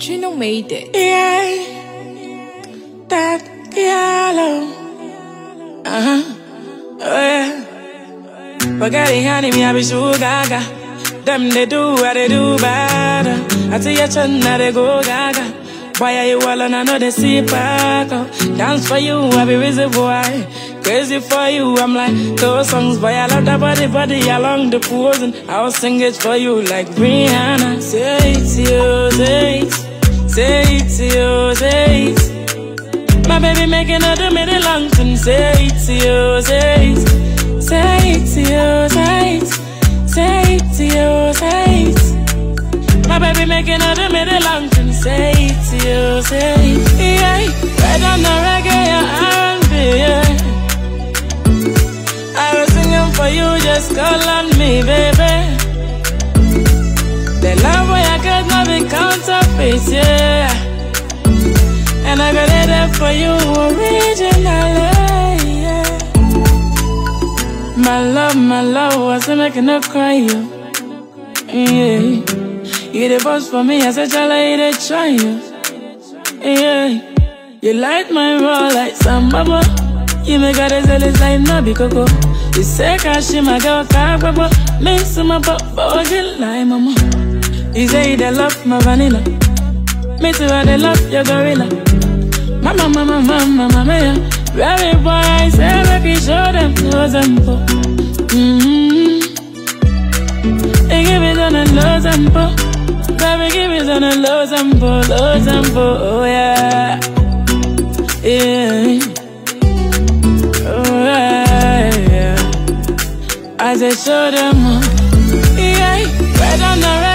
Chino made it. Yeah, that yellow. Uh huh. Oh yeah. Forgetting honey, me I so gaga. Them they do what they do bad. I tell you, chun they go gaga. Why are you all on another see back? Dance for you, I be busy boy. Crazy for you, I'm like those songs, boy. I love that body, body along the pools, and I'll sing it for you like Rihanna. Say it to you, say it to you, say it. My baby making her do me the long thing. Say it to you, say it, say it to you, say it, say it to you, say it. My baby making her do me the long thing. Say it to you, say it. Yeah, red on the reggae, yeah. I got no be counterfeit, yeah. And I got it there for you originally, yeah. My love, my love, wasn't making her cry, you. Yeah. You the boss for me, I said, y'all I they try you. Yeah. You light my roll like some bubble. You make her tell it's like no be coco. You say cash my girl car bubble. Mix my pop, but get like mama. You say they love my vanilla. Me too, I they love your gorilla. Mama, mama, mama, mama, yeah. Very boy, say, make you show them close and. Mm-hmm. They give it on a low tempo. Baby, give it on a low tempo, low tempo, oh yeah. Yeah. Oh yeah, yeah. I say, show them all. Yeah. Red on the reggae,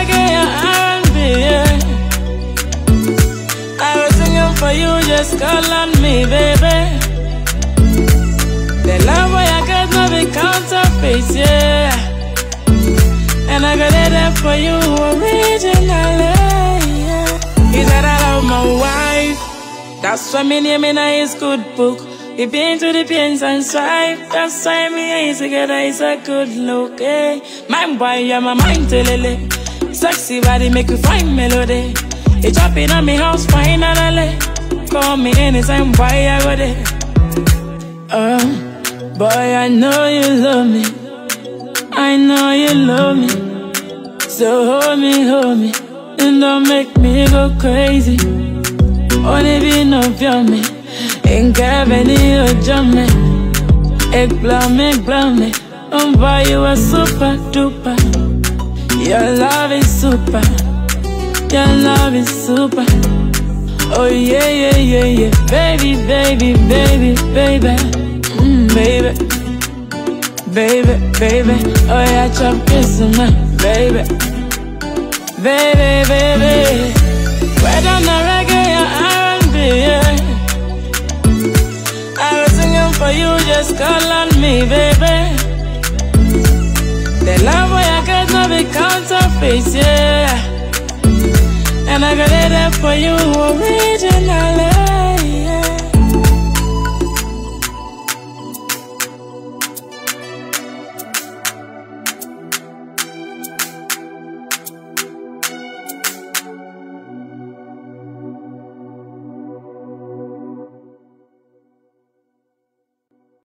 just call on me, baby. The love I got no be counterfeit, yeah. And I got it there for you originally, yeah. He said I love my wife. That's why me name in his good book. We been to the pins and stripe. That's why me and you together is a good look, eh. My boy, you're my mind to lily. Sexy body make you find melody. You drop in on me house finally. Call me anytime, boy, I go there. Oh, boy, I know you love me. I know you love me. So hold me, hold me. And don't make me go crazy. Only be no me. Ain't got any me. Egg me, blow me. Um, boy, you are super duper. Your love is super. Your love is super. Oh yeah, yeah, yeah, yeah. Baby, baby, baby, baby. Mm, baby. Baby, baby. Oh yeah, chop kiss my baby. Baby, baby. On the reggae, yeah, R&B, yeah. I was singing for you, just call on me, baby. The love way I got no be counterfeit, yeah. And I got it there for you oh, originally.